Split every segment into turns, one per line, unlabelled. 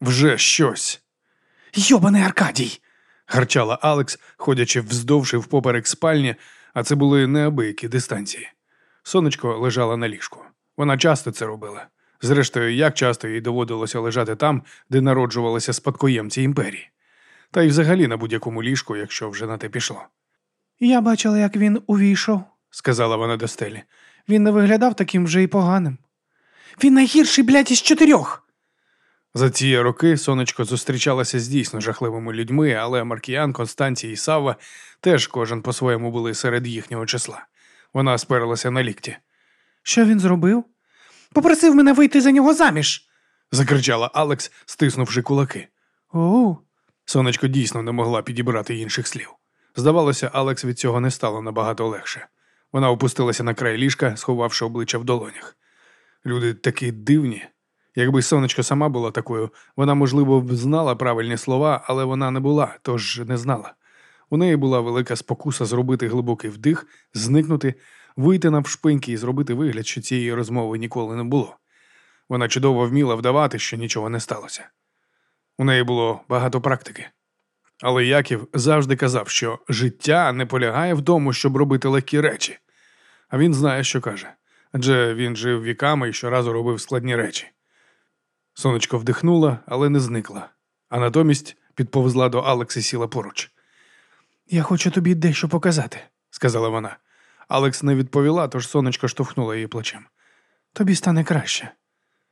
Вже щось.
Йобаний Аркадій.
гарчала Алекс, ходячи вздовж і впоперек спальні, а це були неабиякі дистанції. Сонечко лежала на ліжку. Вона часто це робила. Зрештою, як часто їй доводилося лежати там, де народжувалися спадкоємці імперії, та й взагалі на будь-якому ліжку, якщо вже на те пішло.
Я бачила, як він увійшов,
сказала вона до стелі.
Він не виглядав таким вже й поганим. Він найгірший, блядь, із чотирьох.
За ці роки сонечко зустрічалася з дійсно жахливими людьми, але Маркіян, Констанцій і Савва теж кожен по-своєму були серед їхнього числа. Вона сперлася на лікті.
Що він зробив? Попросив мене вийти за нього заміж.
закричала Алекс, стиснувши кулаки.
Оу.
Сонечко дійсно не могла підібрати інших слів. Здавалося, Алекс від цього не стало набагато легше. Вона опустилася на край ліжка, сховавши обличчя в долонях. Люди такі дивні. Якби сонечко сама була такою, вона, можливо, б знала правильні слова, але вона не була, тож не знала. У неї була велика спокуса зробити глибокий вдих, зникнути, вийти навшпиньки і зробити вигляд, що цієї розмови ніколи не було. Вона чудово вміла вдавати, що нічого не сталося. У неї було багато практики. Але Яків завжди казав, що життя не полягає в тому, щоб робити легкі речі, а він знає, що каже. Адже він жив віками і щоразу робив складні речі. Сонечко вдихнула, але не зникла, а натомість підповзла до Алекс і сіла поруч.
Я хочу тобі дещо показати,
сказала вона. Алекс не відповіла, тож сонечко штовхнула її плечем.
Тобі стане краще.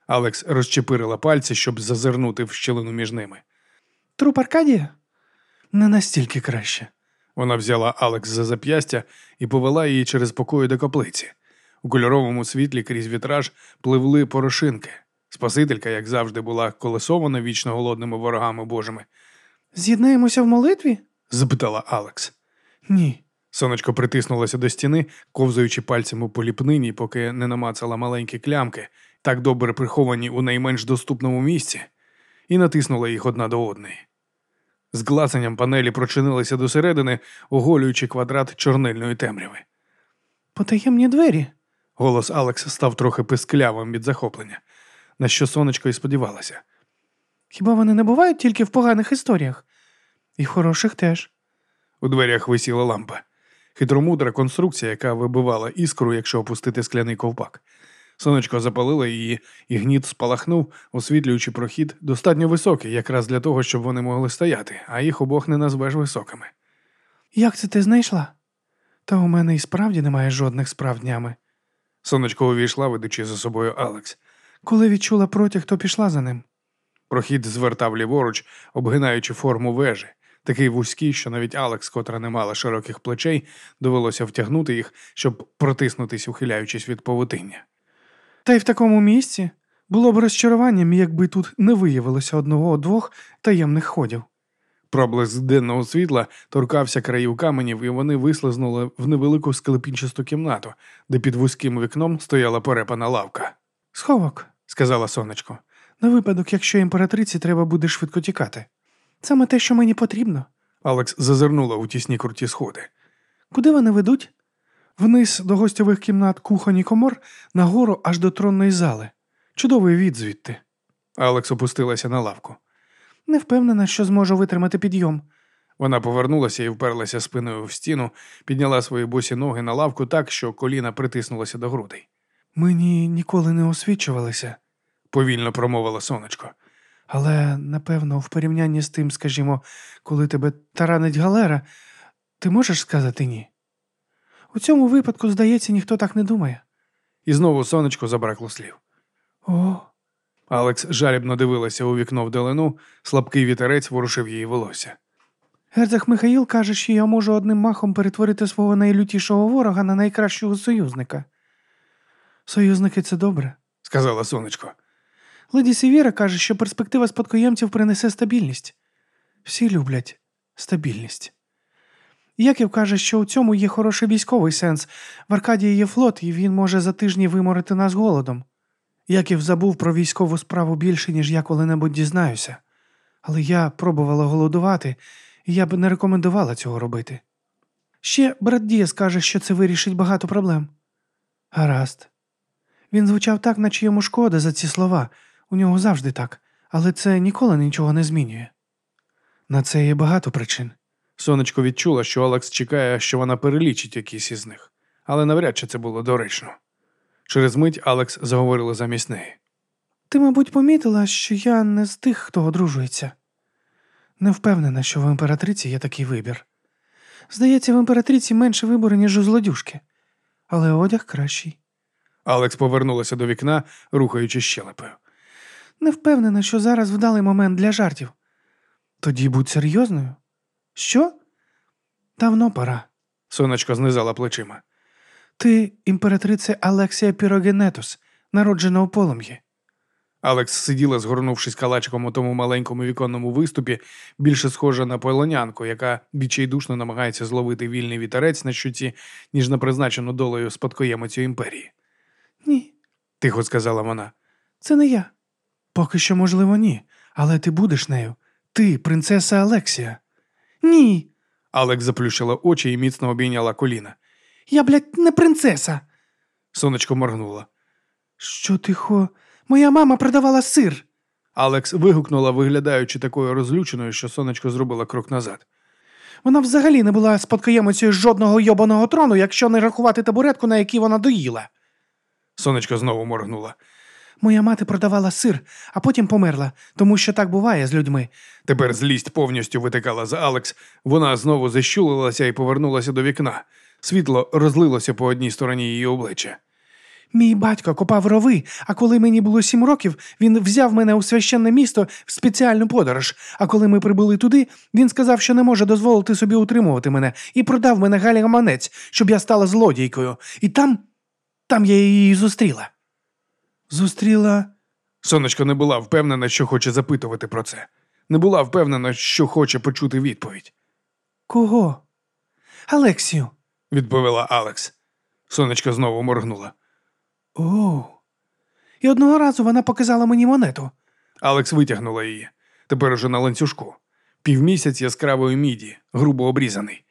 Алекс розчепирила пальці, щоб зазирнути в щілину між ними.
Труп Аркадія? Не настільки краще.
Вона взяла Алекс за зап'ястя і повела її через покої до каплиці. У кольоровому світлі крізь вітраж пливли порошинки. Спасителька, як завжди, була колесована вічно голодними ворогами божими.
З'єднаємося в молитві?
запитала Алекс.
Ні.
Сонечко притиснулося до стіни, ковзаючи пальцем у поліпнині, поки не намацала маленькі клямки, так добре приховані у найменш доступному місці, і натиснула їх одна до одної. З глацанням панелі прочинилися досередини, оголюючи квадрат чорнильної темряви.
Потаємні двері.
Голос Алекс став трохи писклявим від захоплення, на що сонечко і сподівалася.
Хіба вони не бувають тільки в поганих історіях? І в хороших теж.
У дверях висіла лампа. Хитромудра конструкція, яка вибивала іскру, якщо опустити скляний ковпак. Сонечко запалило її, і гніт спалахнув, освітлюючи прохід, достатньо високий, якраз для того, щоб вони могли стояти, а їх обох не назвеш високими.
Як це ти знайшла? Та у мене і справді немає жодних справ днями.
Сонечко увійшла, ведучи за собою Алекс.
Коли відчула протяг, то пішла за ним.
Прохід звертав ліворуч, обгинаючи форму вежі, такий вузький, що навіть Алекс, котра не мала широких плечей, довелося втягнути їх, щоб протиснутись, ухиляючись від повутиння.
Та й в такому місці було б розчаруванням, якби тут не виявилося одного-двох таємних ходів.
Проблиск денного світла торкався країв каменів, і вони вислизнули в невелику склепінчасту кімнату, де під вузьким вікном стояла перепана лавка.
Сховок,
сказала сонечко.
На випадок, якщо імператриці треба буде швидко тікати. Саме те, що мені потрібно.
Алекс зазирнула у тісні круті сходи.
Куди вони ведуть? Вниз до гостьових кімнат кухонь і комор, нагору аж до тронної зали. Чудовий від звідти.
Алекс опустилася на лавку.
Не впевнена, що зможу витримати підйом.
Вона повернулася і вперлася спиною в стіну, підняла свої босі ноги на лавку так, що коліна притиснулося до грудей.
Мені ніколи не освічувалися,
повільно промовила сонечко.
Але, напевно, в порівнянні з тим, скажімо, коли тебе таранить галера, ти можеш сказати ні? У цьому випадку, здається, ніхто так не думає.
І знову сонечко забракло слів.
О.
Алекс жалібно дивилася у вікно вдалину, слабкий вітерець ворушив її волосся.
Герцог Михаїл каже, що я можу одним махом перетворити свого найлютішого ворога на найкращого союзника. Союзники це добре,
сказала сонечко.
Леді Сівіра каже, що перспектива спадкоємців принесе стабільність. Всі люблять стабільність. Яків каже, що у цьому є хороший військовий сенс. В Аркадії є флот, і він може за тижні виморити нас голодом. Яків забув про військову справу більше, ніж я коли-небудь дізнаюся. Але я пробувала голодувати, і я б не рекомендувала цього робити. Ще брат Дієс каже, що це вирішить багато проблем. Гаразд. Він звучав так, наче йому шкода за ці слова. У нього завжди так. Але це ніколи нічого не змінює. На це є багато причин.
Сонечко відчула, що Алекс чекає, що вона перелічить якісь із них, але навряд чи це було доречно. Через мить Алекс заговорила замість неї.
Ти, мабуть, помітила, що я не з тих, хто одружується. Не впевнена, що в імператриці є такий вибір. Здається, в імператриці менше вибору, ніж у злодюжки, але одяг кращий.
Алекс повернулася до вікна, рухаючи щелепою.
Не впевнена, що зараз вдалий момент для жартів. Тоді будь серйозною. Що? Давно пора.
Сонечко знизала плечима.
Ти імператриця Алексія Пірогенетус, народжена у полум'ї.
Алекс сиділа, згорнувшись калачиком у тому маленькому віконному виступі, більше схожа на полонянку, яка відчайдушно намагається зловити вільний вітерець на щуці, ніж на призначену долею спадкоємицю імперії.
Ні,
Тихо сказала вона.
це не я. Поки що, можливо, ні, але ти будеш нею. Ти, принцеса Алексія. Ні,
Алекс заплющила очі і міцно обійняла коліна.
я, блядь, не принцеса.
Сонечко моргнула.
Що ти хо? Моя мама продавала сир.
Алекс вигукнула, виглядаючи такою розлюченою, що сонечко зробила крок назад.
Вона взагалі не була спадкоємицею жодного йобаного трону, якщо не рахувати табуретку, на якій вона доїла.
Сонечко знову моргнула.
Моя мати продавала сир, а потім померла, тому що так буває з людьми.
Тепер злість повністю витикала з Алекс. Вона знову защулилася і повернулася до вікна. Світло розлилося по одній стороні її обличчя.
Мій батько копав рови, а коли мені було сім років, він взяв мене у священне місто в спеціальну подорож. А коли ми прибули туди, він сказав, що не може дозволити собі утримувати мене, і продав мене Галі Гаманець, щоб я стала злодійкою. І там, там я її зустріла. Зустріла.
Сонечко не була впевнена, що хоче запитувати про це. Не була впевнена, що хоче почути відповідь,
Кого? Алексію.
відповіла Алекс. Сонечко знову моргнула.
О. І одного разу вона показала мені монету.
Алекс витягнула її. Тепер уже на ланцюжку. Півмісяць яскравої міді, грубо обрізаний.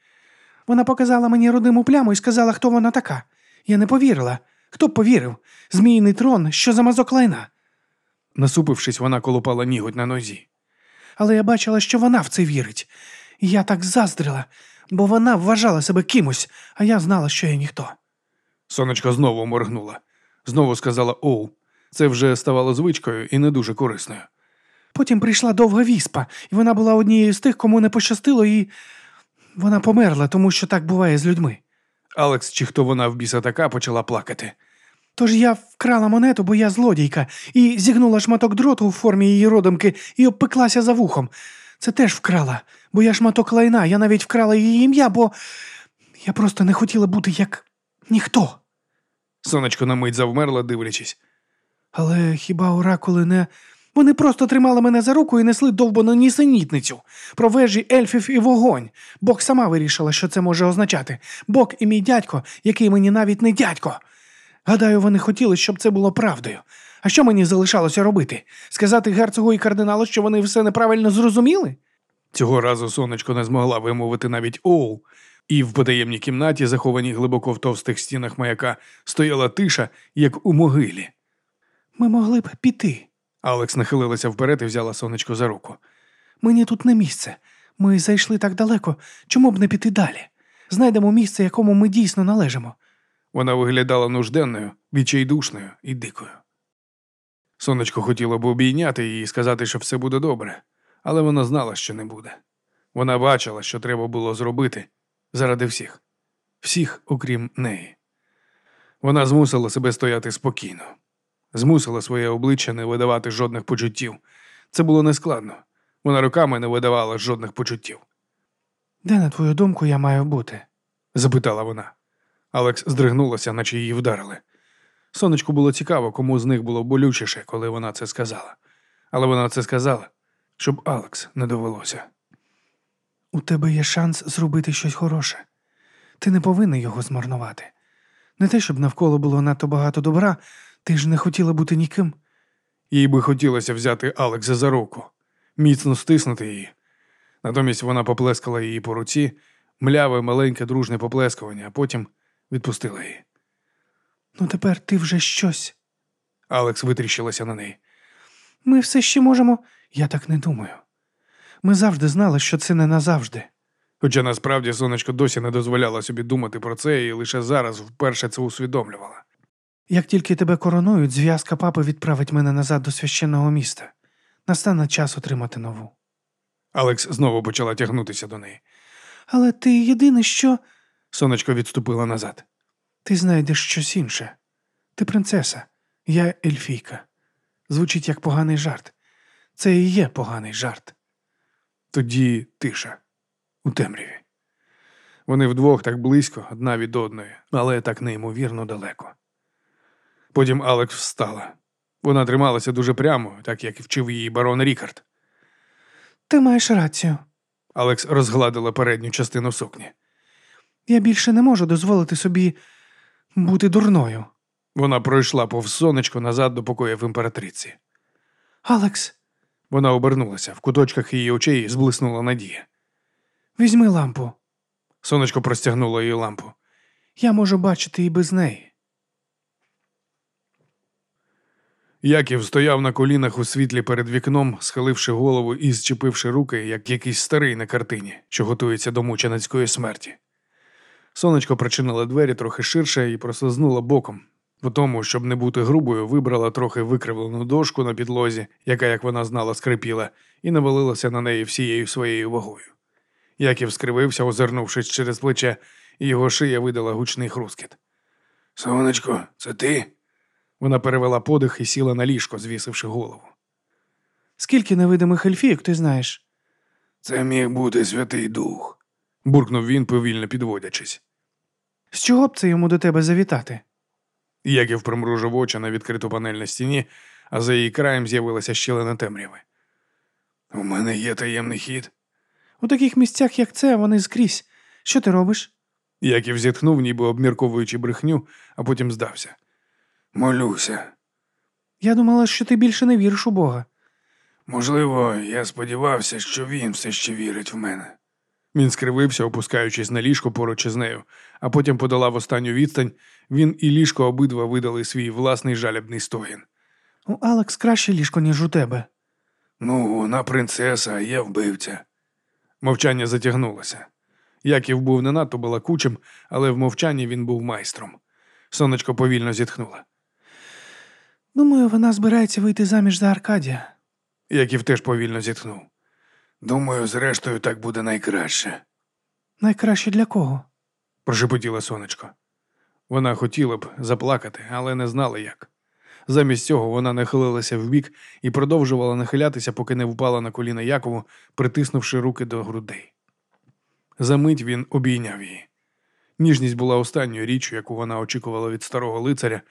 Вона показала мені родиму пляму і сказала, хто вона така. Я не повірила. Хто б повірив? Зміїний трон, що за мазок лайна.
Насупившись, вона колупала ніготь на нозі.
Але я бачила, що вона в це вірить. Я так заздрила, бо вона вважала себе кимось, а я знала, що я ніхто.
Сонечко знову моргнула. Знову сказала оу. Це вже ставало звичкою і не дуже корисною.
Потім прийшла довга віспа, і вона була однією з тих, кому не пощастило, і вона померла, тому що так буває з людьми.
Алекс, чи хто вона в біса така, почала плакати.
Тож я вкрала монету, бо я злодійка, і зігнула шматок дроту у формі її родимки і обпеклася за вухом. Це теж вкрала, бо я шматок лайна, я навіть вкрала її ім'я, бо я просто не хотіла бути як ніхто.
Сонечко на мить завмерла, дивлячись.
Але хіба оракули не. Вони просто тримали мене за руку і несли довбану нісенітницю про вежі ельфів і вогонь. Бог сама вирішила, що це може означати. Бог і мій дядько, який мені навіть не дядько. Гадаю, вони хотіли, щоб це було правдою. А що мені залишалося робити? Сказати герцогу і кардиналу, що вони все неправильно зрозуміли?
Цього разу сонечко не змогла вимовити навіть оу, і в потаємній кімнаті, захованій глибоко в товстих стінах маяка, стояла тиша, як у могилі.
Ми могли б піти.
Алекс нахилилася вперед і взяла сонечко за руку.
Мені тут не місце. Ми зайшли так далеко. Чому б не піти далі? Знайдемо місце, якому ми дійсно належимо.
Вона виглядала нужденною, відчайдушною і дикою. Сонечко хотіло б обійняти її і сказати, що все буде добре, але вона знала, що не буде. Вона бачила, що треба було зробити заради всіх, всіх, окрім неї. Вона змусила себе стояти спокійно, змусила своє обличчя не видавати жодних почуттів. Це було нескладно. Вона руками не видавала жодних почуттів.
Де, на твою думку, я маю бути?
запитала вона. Алекс здригнулася, наче її вдарили. Сонечку було цікаво, кому з них було болючіше, коли вона це сказала. Але вона це сказала, щоб Алекс не довелося.
У тебе є шанс зробити щось хороше. Ти не повинен його змарнувати. Не те, щоб навколо було надто багато добра, ти ж не хотіла бути ніким.
Їй би хотілося взяти Алекса за руку, міцно стиснути її. Натомість вона поплескала її по руці, мляве, маленьке, дружне поплескування, а потім відпустила її.
Ну тепер ти вже щось.
Алекс витріщилася на неї.
Ми все ще можемо. Я так не думаю. Ми завжди знали, що це не назавжди.
Хоча насправді сонечко досі не дозволяла собі думати про це і лише зараз вперше це усвідомлювала.
Як тільки тебе коронують, зв'язка папи відправить мене назад до священного міста. Настане час отримати нову.
Алекс знову почала тягнутися до неї.
Але ти єдине, що
Сонечко відступила назад.
ти знайдеш щось інше. Ти принцеса, я ельфійка. Звучить як поганий жарт. Це і є поганий жарт.
Тоді тиша у темряві. Вони вдвох так близько, одна від одної, але так неймовірно далеко. Потім Алекс встала. Вона трималася дуже прямо, так як вчив її барон Рікард.
Ти маєш рацію.
Алекс розгладила передню частину сукні.
Я більше не можу дозволити собі бути дурною.
Вона пройшла повз сонечко назад до покоїв імператриці.
Алекс,
Вона обернулася, в куточках її очей зблиснула надія.
візьми лампу.
Сонечко простягнуло їй лампу.
Я можу бачити і без неї.
Яків стояв на колінах у світлі перед вікном, схиливши голову і зчепивши руки, як якийсь старий на картині, що готується до мученицької смерті. Сонечко причинило двері трохи ширше і прослизнула боком. По тому, щоб не бути грубою, вибрала трохи викривлену дошку на підлозі, яка, як вона знала, скрипіла, і навалилася на неї всією своєю вагою. Яків скривився, озирнувшись через плече, і його шия видала гучний хрускіт. Сонечко, це ти? Вона перевела подих і сіла на ліжко, звісивши голову.
Скільки невидимих ельфійок ти знаєш?
Це міг бути Святий Дух, буркнув він, повільно підводячись.
З чого б це йому до тебе завітати?
Яків примружив очі на відкриту панель на стіні, а за її краєм з'явилася щілина темряви. У мене є таємний хід.
У таких місцях, як це, вони скрізь. Що ти робиш?
Яків зітхнув, ніби обмірковуючи брехню, а потім здався. Молюся.
Я думала, що ти більше не віриш у Бога.
Можливо, я сподівався, що він все ще вірить в мене. Він скривився, опускаючись на ліжко поруч із нею, а потім подолав останню відстань. Він і ліжко обидва видали свій власний жалібний стогін.
У Алекс краще ліжко, ніж у тебе.
Ну, вона принцеса, а я вбивця. Мовчання затягнулося. Яків був не надто балакучим, але в мовчанні він був майстром. Сонечко повільно зітхнула.
Думаю, вона збирається вийти заміж за Аркадія.
Яків теж повільно зітхнув. Думаю, зрештою, так буде найкраще,
Найкраще для кого?
прошепотіла сонечко. Вона хотіла б заплакати, але не знала як. Замість цього вона нахилилася вбік і продовжувала нахилятися, поки не впала на коліна Якову, притиснувши руки до грудей. Замить він обійняв її. Ніжність була останньою річчю, яку вона очікувала від старого лицаря,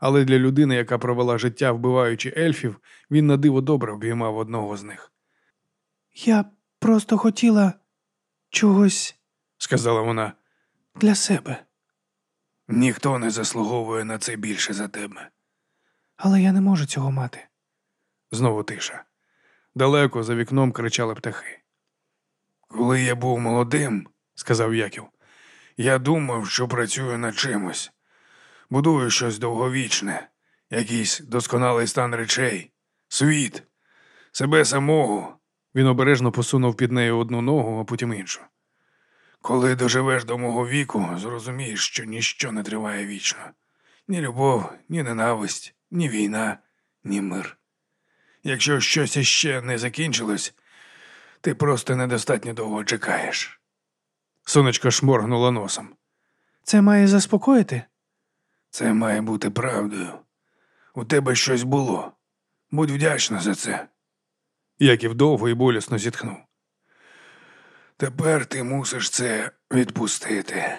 але для людини, яка провела життя, вбиваючи ельфів, він на диво добре обіймав одного з них,
Я просто хотіла чогось
сказала вона.
для себе,
Ніхто не заслуговує на це більше за тебе.
але я не можу цього мати.
Знову тиша. Далеко за вікном кричали птахи. Коли я був молодим, сказав Яків, я думав, що працюю над чимось. Будую щось довговічне, якийсь досконалий стан речей, світ, себе самого. Він обережно посунув під нею одну ногу, а потім іншу. Коли доживеш до мого віку, зрозумієш, що ніщо не триває вічно. Ні любов, ні ненависть, ні війна, ні мир. Якщо щось іще не закінчилось, ти просто недостатньо довго чекаєш. Сонечко шморгнула носом.
Це має заспокоїти?
Це має бути правдою. У тебе щось було. Будь вдячна за це. Яків довго і болісно зітхнув. Тепер ти мусиш це відпустити.